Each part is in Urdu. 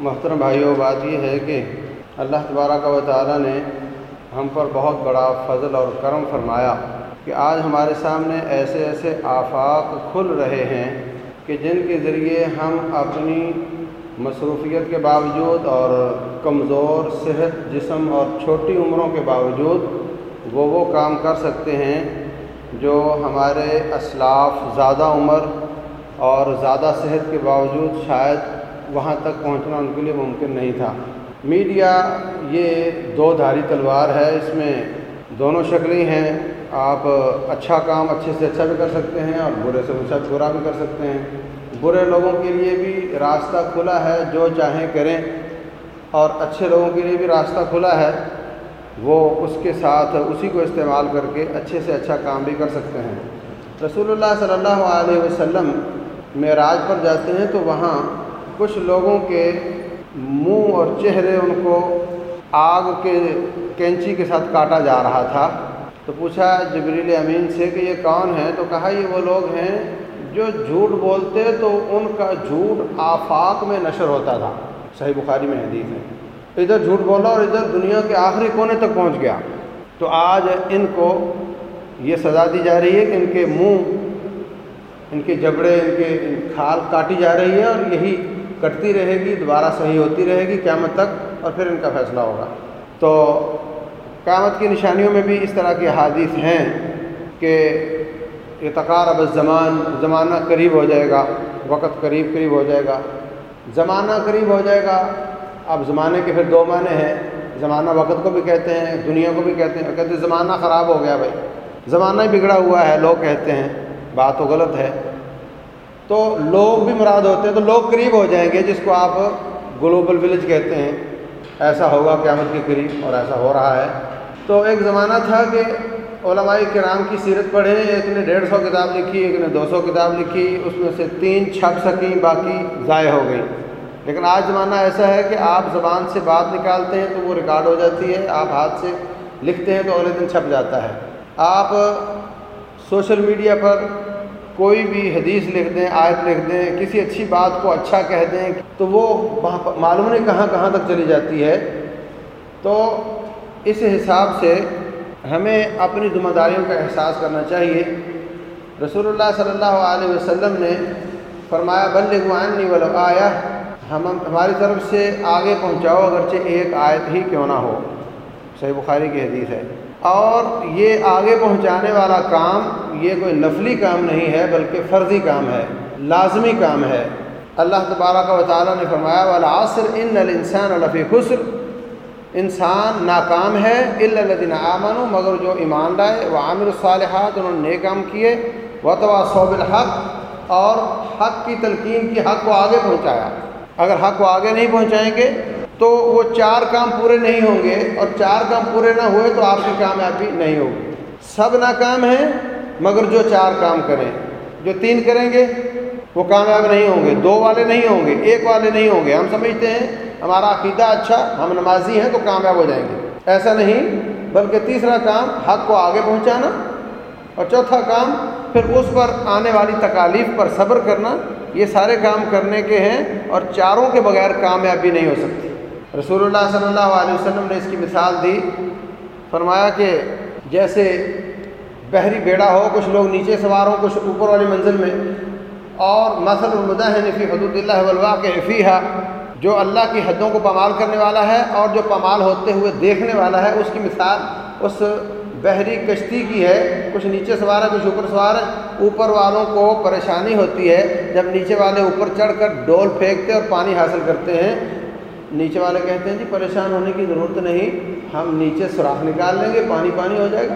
محترم بھائیوں بات یہ ہے کہ اللہ تبارہ کا و تعالیٰ نے ہم پر بہت بڑا فضل اور کرم فرمایا کہ آج ہمارے سامنے ایسے ایسے آفاق کھل رہے ہیں کہ جن کے ذریعے ہم اپنی مصروفیت کے باوجود اور کمزور صحت جسم اور چھوٹی عمروں کے باوجود وہ وہ کام کر سکتے ہیں جو ہمارے اسلاف زیادہ عمر اور زیادہ صحت کے باوجود شاید وہاں تک پہنچنا ان کے لیے ممکن نہیں تھا۔ میڈیا یہ دو دھاری تلوار ہے، اس میں دونوں شکلیں ہیں۔ آپ اچھا کام اچھے سے اچھا بھی کر سکتے ہیں اور برے سے اچھا برا بھی کر سکتے ہیں۔ برے لوگوں کے لیے بھی راستہ کھلا ہے، جو چاہیں کریں۔ اور اچھے لوگوں کے لیے بھی راستہ کھلا ہے۔ وہ اس کے ساتھ اسی کو استعمال کر کے اچھے سے اچھا کام بھی کر سکتے ہیں۔ رسول اللہ صلی اللہ علیہ وسلم معراج پر جاتے ہیں تو وہاں کچھ لوگوں کے منہ اور چہرے ان کو آگ کے کینچی کے ساتھ کاٹا جا رہا تھا۔ تو پوچھا جبریل امین سے کہ یہ کون ہے تو کہا یہ وہ لوگ ہیں جو جھوٹ بولتے تو ان کا جھوٹ آفاق میں نشر ہوتا تھا۔ صحیح بخاری میں حدیث ہے۔ ادھر جھوٹ بولا اور ادھر دنیا کے آخری کونے تک پہنچ گیا۔ تو آج ان کو یہ سزا دی جا رہی ہے کہ ان کے منہ، ان کے جبڑے، ان کے کھال کاٹی جا رہی ہے اور یہی کٹتی رہے گی، دوبارہ صحیح ہوتی رہے گی قیامت تک اور پھر ان کا فیصلہ ہوگا۔ تو قیامت کی نشانیوں میں بھی اس طرح کی حادث ہیں کہ اعتقار اب زمان زمانہ قریب ہو جائے گا، وقت قریب قریب ہو جائے گا۔ زمانہ قریب ہو جائے گا، اب زمانے کے پھر دو معنی ہیں۔ زمانہ وقت کو بھی کہتے ہیں، دنیا کو بھی کہتے ہیں۔ کہتے ہیں زمانہ خراب ہو گیا بھائی۔ زمانہ ہی بگڑا ہوا ہے، لوگ کہتے ہیں، بات تو غلط ہے۔ تو لوگ بھی مراد ہوتے ہیں تو لوگ قریب ہو جائیں گے جس کو آپ گلوبل ولیج کہتے ہیں۔ ایسا ہوگا قیامت کے قریب اور ایسا ہو رہا ہے۔ تو ایک زمانہ تھا کہ علماء کرام کی سیرت پڑھے ایک نے ڈیڑھ سو کتاب لکھی، ایک نے دو سو کتاب لکھی، اس میں سے تین چھپ سکیں، باقی ضائع ہو گئی لیکن آج زمانہ ایسا ہے کہ آپ زبان سے بات نکالتے ہیں تو وہ ریکارڈ ہو جاتی ہے، آپ ہاتھ سے لکھتے ہیں تو اگلے دن چھپ جاتا ہے۔ آپ سوشل میڈیا پر کوئی بھی حدیث لکھ دیں، آیت لکھ دیں، کسی اچھی بات کو اچھا کہہ دیں، تو وہ معلوم نہیں کہاں کہاں تک چلی جاتی ہے۔ تو اس حساب سے ہمیں اپنی ذمہ داریوں کا احساس کرنا چاہیے۔ رسول اللہ صلی اللہ علیہ وسلم نے فرمایا بلغوانی ولقایا ہم ہماری طرف سے آگے پہنچاؤ، اگرچہ ایک آیت ہی کیوں نہ ہو۔ صحیح بخاری کی حدیث ہے۔ اور یہ آگے پہنچانے والا کام یہ کوئی نفلی کام نہیں ہے، بلکہ فرضی کام ہے، لازمی کام ہے۔ اللہ تبارہ کا تعالیٰ نے فرمایا والا عصر ان الانسان الفی خسر۔ انسان ناکام ہے الدین آمن مگر جو ایمان لائے وہ عامر الصالحات، انہوں نے کام کیے و تو صوب الحق اور حق کی تلقین کی حق کو آگے پہنچایا۔ اگر حق کو آگے نہیں پہنچائیں گے تو وہ چار کام پورے نہیں ہوں گے اور چار کام پورے نہ ہوئے تو آپ کی کامیابی نہیں ہوگی۔ سب ناکام ہیں، مگر جو چار کام کریں، جو تین کریں گے، وہ کامیاب نہیں ہوں گے۔ دو والے نہیں ہوں گے، ایک والے نہیں ہوں گے۔ ہم سمجھتے ہیں، ہمارا عقیدہ اچھا ہم نمازی ہیں تو کامیاب ہو جائیں گے۔ ایسا نہیں، بلکہ تیسرا کام، حق کو آگے پہنچانا۔ اور چوتھا کام، پھر اس پر آنے والی تکالیف پر صبر کرنا۔ یہ سارے کام کرنے کے ہیں اور چاروں کے بغیر کامیابی نہیں ہو سکتی۔ رسول اللہ صلی اللہ علیہ وسلم نے اس کی مثال دی، فرمایا کہ جیسے بحری بیڑا ہو، کچھ لوگ نیچے سوار ہوں، کچھ اوپر والی منزل میں، اور مثل المدہ نفی حدود اللہ ولوا کے فیحہ جو اللہ کی حدوں کو پامال کرنے والا ہے اور جو پامال ہوتے ہوئے دیکھنے والا ہے، اس کی مثال اس بحری کشتی کی ہے۔ کچھ نیچے سوار ہے کچھ اوپر سوار ہے اوپر والوں کو پریشانی ہوتی ہے جب نیچے والے اوپر چڑھ کر ڈول پھینکتے اور پانی حاصل کرتے ہیں۔ نیچے والے کہتے ہیں جی پریشان ہونے کی ضرورت نہیں، ہم نیچے سوراخ نکال لیں گے، پانی پانی ہو جائے گا۔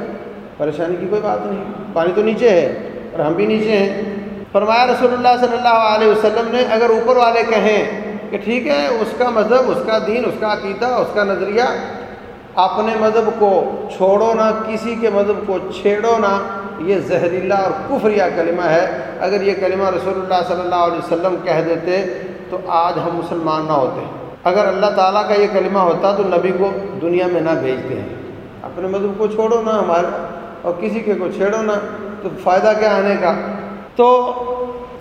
پریشانی کی کوئی بات نہیں۔ پانی تو نیچے ہے اور ہم بھی نیچے ہیں۔ فرمایا رسول اللہ صلی اللہ علیہ وسلم نے اگر اوپر والے کہیں کہ ٹھیک ہے، اس کا مذہب، اس کا دین، اس کا عقیدہ، اس کا نظریہ، اپنے مذہب کو چھوڑو نہ، کسی کے مذہب کو چھیڑو نہ، یہ زہریلا اور کفریہ کلمہ ہے۔ اگر یہ کلمہ رسول اللہ صلی اللہ علیہ وسلم کہہ دیتے تو آج ہم مسلمان نہ ہوتے۔ اگر اللہ تعالیٰ کا یہ کلمہ ہوتا تو نبی کو دنیا میں نہ بھیجتے ہیں۔ اپنے مذہب کو چھوڑو نہ ہمارے، اور کسی کے کو چھیڑو نہ، تو فائدہ کیا آنے کا؟ تو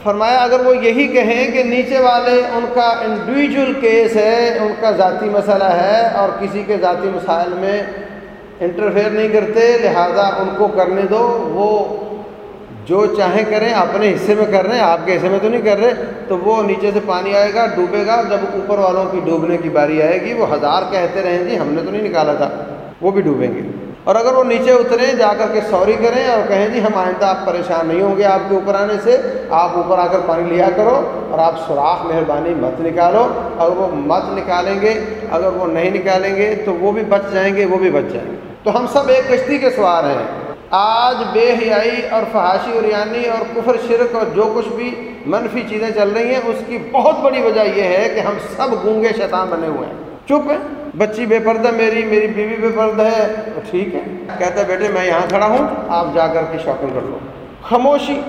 فرمایا، اگر وہ یہی کہیں کہ نیچے والے ان کا انڈیویجول کیس ہے، ان کا ذاتی مسئلہ ہے، اور کسی کے ذاتی مسائل میں انٹرفیئر نہیں کرتے، لہذا ان کو کرنے دو، وہ جو چاہیں کریں، اپنے حصے میں کر رہے ہیں، آپ کے حصے میں تو نہیں کر رہے، تو وہ نیچے سے پانی آئے گا، ڈوبے گا، جب اوپر والوں کی ڈوبنے کی باری آئے گی، وہ ہزار کہتے رہیں جی ہم نے تو نہیں نکالا تھا، وہ بھی ڈوبیں گے۔ اور اگر وہ نیچے اتریں، جا کر کے سوری کریں اور کہیں جی ہم آئندہ آپ پریشان نہیں ہوں گے آپ کے اوپر آنے سے، آپ اوپر آ کر پانی لیا کرو اور آپ سوراخ مہربانی مت نکالو۔ اگر وہ مت نکالیں گے، اگر وہ نہیں نکالیں گے، تو وہ بھی بچ جائیں گے، وہ بھی بچ جائیں گے۔ تو ہم سب ایک کشتی کے سوار ہیں۔ آج بے حیائی اور فحاشی اریانی اور کفر، شرک اور جو کچھ بھی منفی چیزیں چل رہی ہیں، اس کی بہت بڑی وجہ یہ ہے کہ ہم سب گونگے شیطان بنے ہوئے ہیں۔ چپ ہیں بچی بے پردہ، میری میری بیوی بے پردہ ہے۔ تو ٹھیک ہے۔ کہتا ہے، بیٹے، میں یہاں کھڑا ہوں، آپ جا کر کے شاپنگ کر لو۔ خاموشی،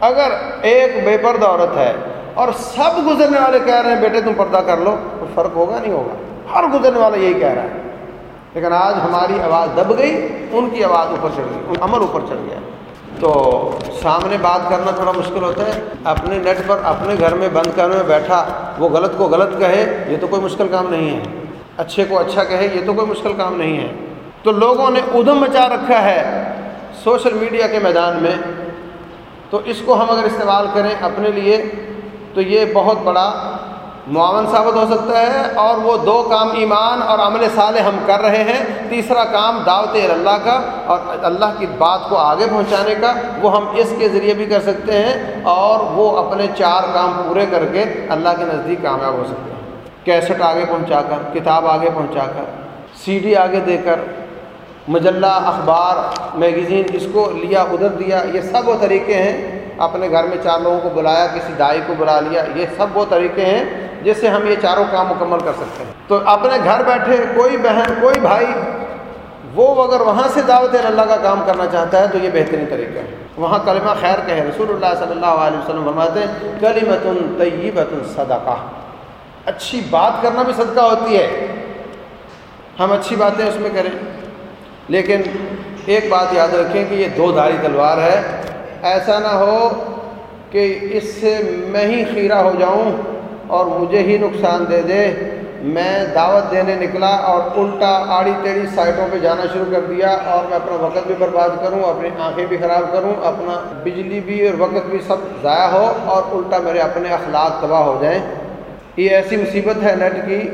اگر ایک بے پردہ عورت ہے اور سب گزرنے والے کہہ رہے ہیں، بیٹے، تم پردہ کر لو، تو فرق ہوگا، نہیں ہوگا؟ ہر گزرنے والا یہی کہہ رہا ہے۔ لیکن آج ہماری آواز دب گئی، ان کی آواز اوپر چڑھ گئی عمل اوپر چڑھ گیا۔ تو سامنے بات کرنا تھوڑا مشکل ہوتا ہے۔ اپنے نیٹ پر، اپنے گھر میں، بند کرنے میں بیٹھا، وہ غلط کو غلط کہے، یہ تو کوئی مشکل کام نہیں ہے۔ اچھے کو اچھا کہے، یہ تو کوئی مشکل کام نہیں ہے۔ تو لوگوں نے ادھم مچا رکھا ہے سوشل میڈیا کے میدان میں۔ تو اس کو ہم اگر استعمال کریں اپنے لیے، تو یہ بہت بڑا معاون ثابت ہو سکتا ہے اور وہ دو کام ایمان اور عمل صالح ہم کر رہے ہیں، تیسرا کام دعوت اللہ کا اور اللہ کی بات کو آگے پہنچانے کا، وہ ہم اس کے ذریعے بھی کر سکتے ہیں اور وہ اپنے چار کام پورے کر کے اللہ کے نزدیک کامیاب ہو سکتے ہیں۔ کیسٹ آگے پہنچا کر، کتاب آگے پہنچا کر، سی ڈی آگے دے کر، مجلہ، اخبار، میگزین، اس کو لیا، ادھر دیا، یہ سب وہ طریقے ہیں۔ اپنے گھر میں چار لوگوں کو بلایا، کسی دائی کو بلا لیا، یہ سب وہ طریقے ہیں جس سے ہم یہ چاروں کام مکمل کر سکتے ہیں۔ تو اپنے گھر بیٹھے کوئی بہن، کوئی بھائی، وہ اگر وہاں سے دعوت اللہ کا کام کرنا چاہتا ہے تو یہ بہترین طریقہ ہے۔ وہاں کلمہ خیر کہ رسول اللہ صلی اللہ علیہ وسلم فرماتے ہیں کلیمت طیبت صدقہ۔ اچھی بات کرنا بھی صدقہ ہوتی ہے۔ ہم اچھی باتیں اس میں کریں۔ لیکن ایک بات یاد رکھیں کہ یہ دو دھاری تلوار ہے۔ ایسا نہ ہو کہ اس سے میں ہی خیرہ ہو جاؤں۔ اور مجھے ہی نقصان دے دے۔ میں دعوت دینے نکلا اور الٹا آڑی ٹیڑھی سائٹوں پہ جانا شروع کر دیا اور میں اپنا وقت بھی برباد کروں، اپنی آنکھیں بھی خراب کروں، اپنا بجلی بھی اور وقت بھی سب ضائع ہو اور الٹا میرے اپنے اخلاق تباہ ہو جائیں۔ یہ ایسی مصیبت ہے نیٹ کی۔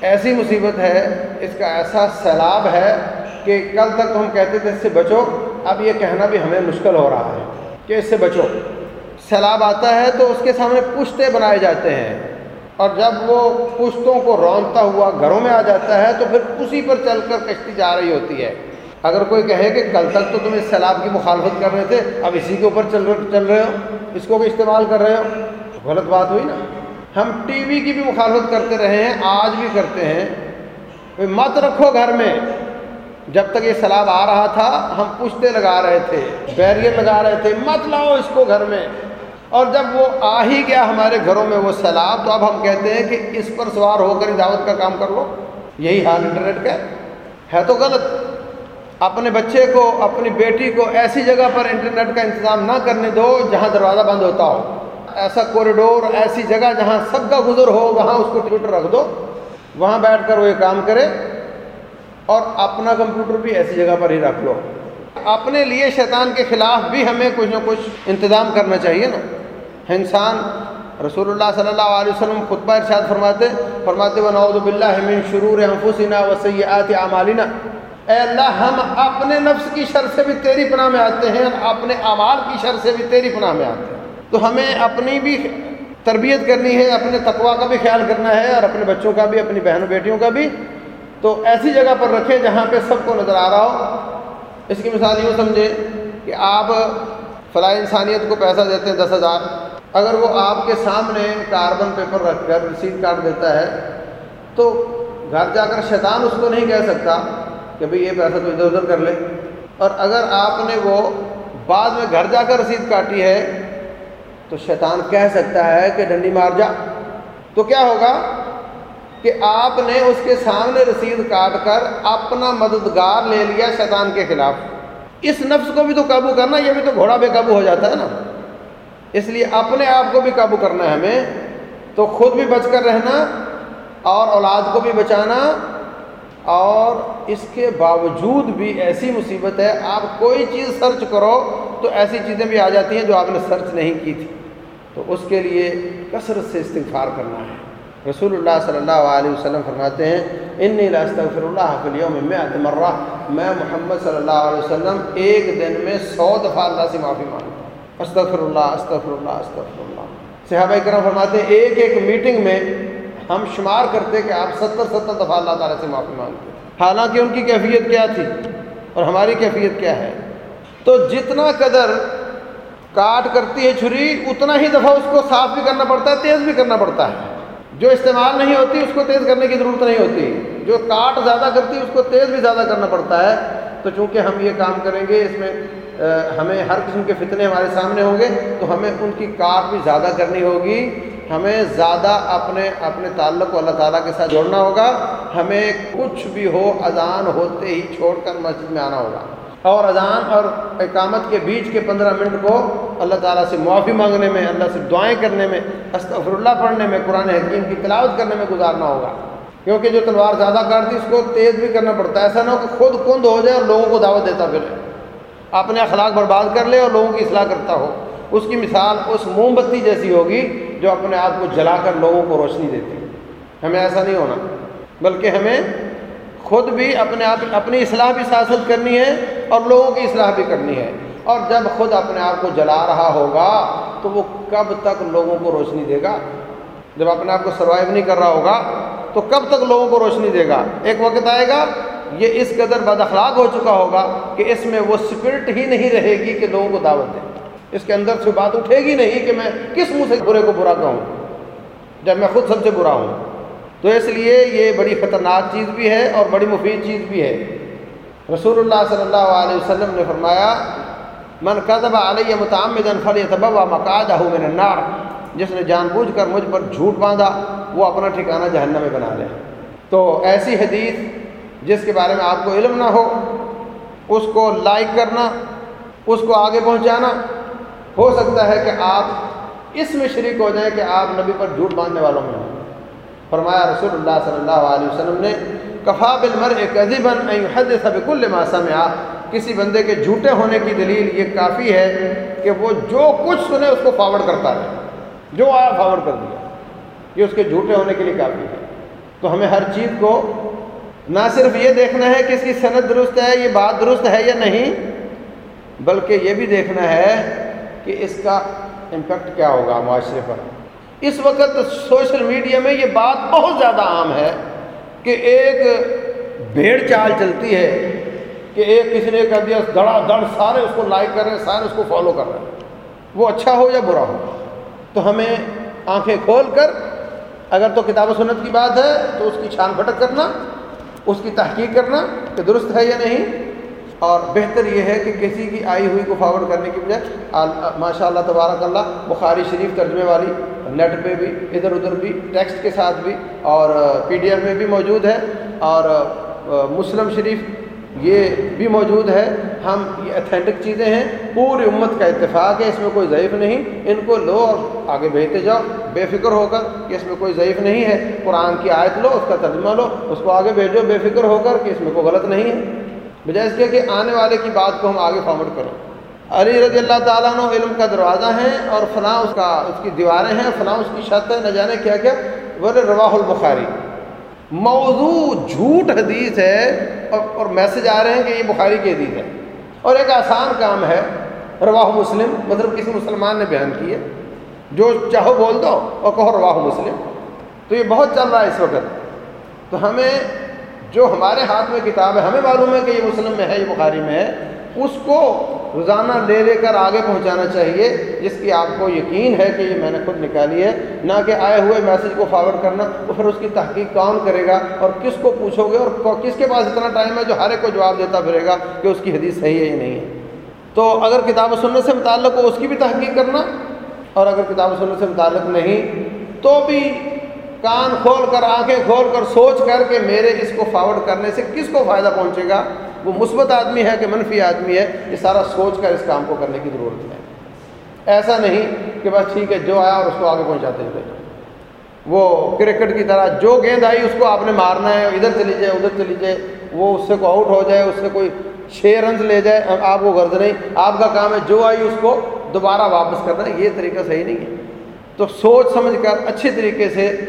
ایسی مصیبت ہے، اس کا ایسا سیلاب ہے کہ کل تک ہم کہتے تھے اس سے بچو، اب یہ کہنا بھی ہمیں مشکل ہو رہا ہے کہ اس سے بچو۔ سیلاب آتا ہے تو اس کے سامنے پشتے بنائے جاتے ہیں۔ اور جب وہ پشتوں کو رونتا ہوا گھروں میں آ جاتا ہے تو پھر اسی پر چل کر کشتی جا رہی ہوتی ہے۔ اگر کوئی کہے کہ کل تک تو تم اس سیلاب کی مخالفت کر رہے تھے، اب اسی کے اوپر چل چل رہے ہو، اس کو بھی استعمال کر رہے ہو۔ غلط بات ہوئی نا۔ ہم ٹی وی کی بھی مخالفت کرتے رہے ہیں، آج بھی کرتے ہیں۔ مت رکھو گھر میں۔ جب تک یہ سیلاب آ رہا تھا، ہم پشتے لگا رہے تھے، بیریئر لگا رہے تھے۔ مت لاؤ اس کو گھر میں۔ اور جب وہ آ ہی گیا ہمارے گھروں میں وہ سیلاب، تو اب ہم کہتے ہیں کہ اس پر سوار ہو کر دعوت کا کام کر لو۔ یہی حال انٹرنیٹ کا ہے۔ تو غلط۔ اپنے بچے کو، اپنی بیٹی کو ایسی جگہ پر انٹرنیٹ کا انتظام نہ کرنے دو جہاں دروازہ بند ہوتا ہو۔ ایسا کوریڈور ایسی جگہ جہاں سب کا گزر ہو، وہاں اس کو ٹویٹر رکھ دو۔ وہاں بیٹھ کر وہ یہ کام کرے اور اپنا کمپیوٹر بھی ایسی جگہ پر ہی رکھ لو۔ اپنے لیے شیطان کے خلاف بھی ہمیں کچھ نہ کچھ انتظام کرنا چاہیے نا۔ انسان رسول اللہ صلی اللہ علیہ وسلم خطبہ ارشاد فرماتے فرماتے و نعوذ باللہ من شرور انفسنا و سیئات اعمالنا۔ اے اللہ، ہم اپنے نفس کی شر سے بھی تیری پناہ میں آتے ہیں اپنے اعمال کی شر سے بھی تیری پناہ میں آتے ہیں۔ تو ہمیں اپنی بھی تربیت کرنی ہے، اپنے تقوا کا بھی خیال کرنا ہے اور اپنے بچوں کا بھی، اپنی بہنوں بیٹیوں کا بھی۔ تو ایسی جگہ پر رکھیں جہاں پہ سب کو نظر آ رہا ہو۔ اس کی مثال یوں سمجھے کہ آپ فلاح انسانیت کو پیسہ دیتے ہیں دس ہزار۔ اگر وہ آپ کے سامنے کاربن پیپر رکھ کر رسید کارڈ دیتا ہے، تو گھر جا کر شیطان اس کو نہیں کہہ سکتا کہ بھئی یہ پیسہ تو ادھر ادھر کر لے۔ اور اگر آپ نے وہ بعد میں گھر جا کر رسید کاٹی ہے، تو شیطان کہہ سکتا ہے کہ ڈنڈی مار جا۔ تو کیا ہوگا کہ آپ نے اس کے سامنے رسید کاٹ کر اپنا مددگار لے لیا شیطان کے خلاف۔ اس نفس کو بھی تو قابو کرنا، یہ بھی تو گھوڑا بے قابو ہو جاتا ہے نا۔ اس لیے اپنے آپ کو بھی قابو کرنا ہے ہمیں، تو خود بھی بچ کر رہنا اور اولاد کو بھی بچانا اور اس کے باوجود بھی ایسی مصیبت ہے، آپ کوئی چیز سرچ کرو تو ایسی چیزیں بھی آ جاتی ہیں جو آپ نے سرچ نہیں کی تھی۔ تو اس کے لیے کثرت سے استغفار کرنا ہے۔ رسول اللہ صلی اللہ علیہ وسلم فرماتے ہیں ان استغفر اللہ فلیوم میں مرہ میں محمد صلی اللہ علیہ وسلم ایک دن میں سو دفعہ اللہ سے معافی مانگتا ہوں۔ استغفر اللہ استغفر اللہ استغفر اللہ صحابہ کرم فرماتے ہیں، ایک ایک میٹنگ میں ہم شمار کرتے کہ آپ ستر ستر دفعہ اللہ تعالیٰ سے معافی مانگتے حالانکہ ان کی کیفیت کیا تھی؟ اور ہماری کیفیت کیا ہے؟ تو جتنا قدر کاٹ کرتی ہے چھری، اتنا ہی دفعہ اس کو صاف بھی کرنا پڑتا ہے، تیز بھی کرنا پڑتا ہے۔ جو استعمال نہیں ہوتی، اس کو تیز کرنے کی ضرورت نہیں ہوتی۔ جو کاٹ زیادہ کرتی ہے اس کو تیز بھی زیادہ کرنا پڑتا ہے۔ تو چونکہ ہم یہ کام کریں گے، اس میں ہمیں ہر قسم کے فتنے ہمارے سامنے ہوں گے، تو ہمیں ان کی کاٹ بھی زیادہ کرنی ہوگی۔ ہمیں زیادہ اپنے اپنے تعلق کو اللہ تعالیٰ کے ساتھ جوڑنا ہوگا۔ ہمیں کچھ بھی ہو، اذان ہوتے ہی چھوڑ کر مسجد میں آنا ہوگا۔ اور اذان اور اقامت کے بیچ کے پندرہ منٹ کو اللہ تعالیٰ سے معافی مانگنے میں، اللہ سے دعائیں کرنے میں استغفر اللہ پڑھنے میں، قرآن حکیم کی تلاوت کرنے میں گزارنا ہوگا۔ کیونکہ جو تلوار زیادہ کاٹتی اس کو تیز بھی کرنا پڑتا ہے۔ ایسا نہ ہو کہ خود کند ہو جائے اور لوگوں کو دعوت دیتا پھر اپنے اخلاق برباد کر لے اور لوگوں کی اصلاح کرتا ہو۔ اس کی مثال اس موم بتی جیسی ہوگی جو اپنے آپ کو جلا کر لوگوں کو روشنی دیتی۔ ہمیں ایسا نہیں ہونا۔ بلکہ ہمیں خود بھی اپنے آپ، اپنی اصلاح بھی سیاست کرنی ہے اور لوگوں کی اصلاح بھی کرنی ہے۔ اور جب خود اپنے آپ کو جلا رہا ہوگا تو وہ کب تک لوگوں کو روشنی دے گا؟ جب اپنے آپ کو سروائیو نہیں کر رہا ہوگا تو کب تک لوگوں کو روشنی دے گا؟ ایک وقت آئے گا یہ اس قدر بد اخلاق ہو چکا ہوگا کہ اس میں وہ اسپرٹ ہی نہیں رہے گی کہ لوگوں کو دعوت دے۔ اس کے اندر سے بات اٹھے گی نہیں کہ میں کس منہ سے برے کو برا کہوں۔ جب میں خود سب سے برا ہوں۔ تو اس لیے یہ بڑی خطرناک چیز بھی ہے اور بڑی مفید چیز بھی ہے۔ رسول اللہ صلی اللہ علیہ وسلم نے فرمایا، من قدب علیہ متعمدن فلیتبوا مقعدہ من النار جس نے جان بوجھ کر مجھ پر جھوٹ باندھا، وہ اپنا ٹھکانہ جہنم میں بنا لے۔ تو ایسی حدیث جس کے بارے میں آپ کو علم نہ ہو، اس کو لائک کرنا، اس کو آگے پہنچانا، ہو سکتا ہے کہ آپ اس میں شریک ہو جائیں کہ آپ نبی پر جھوٹ باندھنے والوں میں ہوں۔ فرمایا رسول اللہ صلی اللہ علیہ وسلم نے، کفا بالمر عظیباً حد سب کل ماسا میں آ کسی بندے کے جھوٹے ہونے کی دلیل یہ کافی ہے کہ وہ جو کچھ سنے، اس کو فارورڈ کرتا ہے جو آیا فارورڈ کر دیا، یہ اس کے جھوٹے ہونے کے لیے کافی ہے۔ تو ہمیں ہر چیز کو نہ صرف یہ دیکھنا ہے کہ اس کی صنعت درست ہے، یہ بات درست ہے یا نہیں، بلکہ یہ بھی دیکھنا ہے کہ اس کا امپیکٹ کیا ہوگا معاشرے پر۔ اس وقت سوشل میڈیا میں یہ بات بہت زیادہ عام ہے کہ ایک بھیڑ چال چلتی ہے کہ ایک کسی نے کر دیا، دڑا دڑ، سارے اس کو لائک کر رہے ہیں، سارے اس کو فالو کر رہے ہیں۔ وہ اچھا ہو یا برا ہو؟ تو ہمیں آنکھیں کھول کر، اگر تو کتاب و سنت کی بات ہے تو اس کی چھان پھٹک کرنا اس کی تحقیق کرنا کہ درست ہے یا نہیں، اور بہتر یہ ہے کہ کسی کی آئی ہوئی کو فارورڈ کرنے کی بجائے ماشاء اللہ تبارک اللہ بخاری شریف ترجمے والی نیٹ پہ بھی، ادھر ادھر بھی ٹیکسٹ کے ساتھ بھی، اور پی ڈی ایف میں بھی موجود ہے، اور مسلم شریف یہ بھی موجود ہے۔ ہم یہ اتھینٹک چیزیں ہیں۔ پوری امت کا اتفاق ہے، اس میں کوئی ضعیف نہیں۔ ان کو لو اور آگے بھیجتے جاؤ۔ بے فکر ہو کر کہ اس میں کوئی ضعیف نہیں ہے۔ قرآن کی آیت لو، اس کا ترجمہ لو، اس کو آگے بھیجو۔ بے فکر ہو کر کہ اس میں کوئی غلط نہیں ہے۔ بجائے اس کے کہ آنے والے کی بات کو ہم آگے فارورڈ کریں علی رضی اللہ تعالیٰ عنہ علم کا دروازہ ہے اور فلاں اس کا، اس کی دیواریں ہیں فلاں اس کی چھت ہے۔ نہ جانے کیا کیا۔ بولے رواح البخاری۔ موضوع جھوٹ حدیث ہے اور اور میسج آ رہے ہیں کہ یہ بخاری کی حدیث ہے۔ اور ایک آسان کام ہے رواح مسلم مطلب کسی مسلمان نے بیان کی ہے، جو چاہو بول دو اور کہو رواح مسلم۔ تو یہ بہت چل رہا ہے اس وقت۔ تو ہمیں جو ہمارے ہاتھ میں کتاب ہے، ہمیں معلوم ہے کہ یہ مسلم میں ہے، یہ بخاری میں ہے، اس کو روزانہ لے لے کر آگے پہنچانا چاہیے، جس کی آپ کو یقین ہے کہ یہ میں نے خود نکالی ہے، نہ کہ آئے ہوئے میسج کو فارورڈ کرنا تو پھر اس کی تحقیق کون کرے گا اور کس کو پوچھو گے اور کس کے پاس اتنا ٹائم ہے جو ہر ایک کو جواب دیتا پھرے گا کہ اس کی حدیث صحیح ہے یا نہیں ہے۔ تو اگر کتاب و سنت سے متعلق ہو، اس کی بھی تحقیق کرنا، اور اگر کتاب و سنت سے متعلق نہیں، تو بھی کان کھول کر، آنکھیں کھول کر سوچ کر کے میرے اس کو فارورڈ کرنے سے کس کو فائدہ پہنچے گا؟ وہ مثبت آدمی ہے کہ منفی آدمی ہے، یہ سارا سوچ کر اس کام کو کرنے کی ضرورت ہے۔ ایسا نہیں کہ بس ٹھیک ہے، جو آیا اور اس کو آگے پہنچاتے چلے وہ کرکٹ کی طرح جو گیند آئی، اس کو آپ نے مارنا ہے، ادھر چلی جائے، ادھر چلی جائے، وہ اس سے کو آؤٹ ہو جائے، اس سے کوئی چھ رنز لے جائے، آپ کو غرض نہیں۔ آپ کا کام ہے جو آئی، اس کو دوبارہ واپس کرنا۔ یہ طریقہ صحیح نہیں ہے۔ تو سوچ سمجھ کر اچھے طریقے سے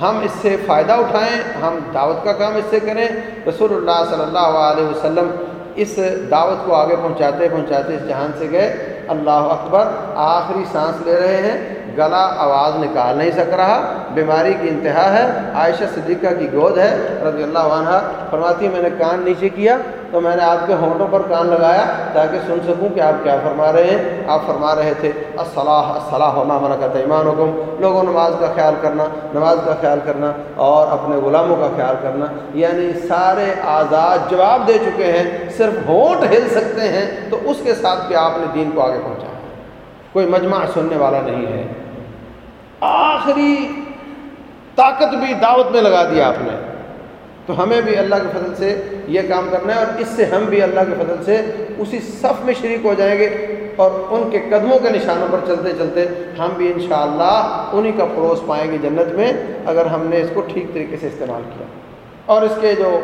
ہم اس سے فائدہ اٹھائیں، ہم دعوت کا کام اس سے کریں۔ رسول اللہ صلی اللہ علیہ وسلم اس دعوت کو آگے پہنچاتے پہنچاتے اس جہان سے گئے۔ اللہ اکبر، آخری سانس لے رہے ہیں۔ گلا آواز نکال نہیں سک رہا، بیماری کی انتہا ہے، عائشہ صدیقہ کی گود ہے، رضی اللہ عنہ فرماتی میں نے کان نیچے کیا تو میں نے آپ کے ہونٹوں پر کان لگایا تاکہ سن سکوں کہ آپ کیا فرما رہے ہیں۔ آپ فرما رہے تھے، الصلاح الصلاح و مامن کا ایمان حکم لوگوں، نماز کا خیال کرنا، نماز کا خیال کرنا اور اپنے غلاموں کا خیال کرنا۔ یعنی سارے آزاد جواب دے چکے ہیں، صرف ہونٹ ہل سکتے ہیں تو اس کے ساتھ بھی آپ نے دین کو آگے پہنچایا۔ کوئی مجمع سننے والا نہیں ہے۔ آخری طاقت بھی دعوت میں لگا دیا آپ نے۔ تو ہمیں بھی اللہ کے فضل سے یہ کام کرنا ہے اور اس سے ہم بھی اللہ کے فضل سے اسی صف میں شریک ہو جائیں گے اور ان کے قدموں کے نشانوں پر چلتے چلتے ہم بھی انشاءاللہ انہی کا پڑوس پائیں گے جنت میں اگر ہم نے اس کو ٹھیک طریقے سے استعمال کیا۔ اور اس کے جو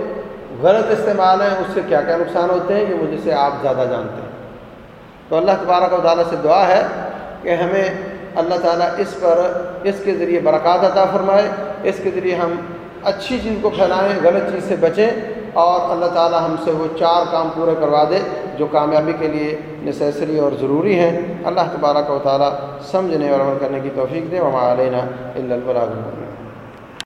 غلط استعمال ہیں اس سے کیا کیا نقصان ہوتے ہیں یہ مجھے سے آپ زیادہ جانتے ہیں۔ تو اللہ تبارک و تعالیٰ سے دعا ہے کہ ہمیں اللہ تعالیٰ اس پر اس کے ذریعے برکات عطا فرمائے، اس کے ذریعے ہم اچھی چیز کو پھیلائیں، غلط چیز سے بچیں اور اللہ تعالیٰ ہم سے وہ چار کام پورے کروا دے جو کامیابی کے لیے نسیسری اور ضروری ہیں۔ اللہ تبارک و تعالیٰ سمجھنے اور عمل کرنے کی توفیق دے۔ وما علینا اللہ